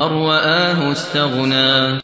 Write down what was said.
أَن رَّآهُ اسْتَغْنَىٰ